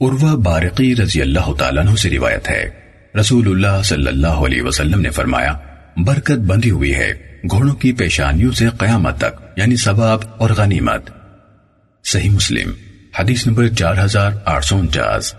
عروہ بارقی رضی اللہ تعالیٰ عنہ سے روایت ہے۔ رسول اللہ صلی اللہ علیہ وسلم نے فرمایا، برکت بندھی ہوئی ہے، گھوڑوں کی پیشانیوں سے قیامت تک یعنی ثواب اور غنیمت۔ صحیح مسلم، حدیث نمبر چار ہزار آٹھ سو انچاس۔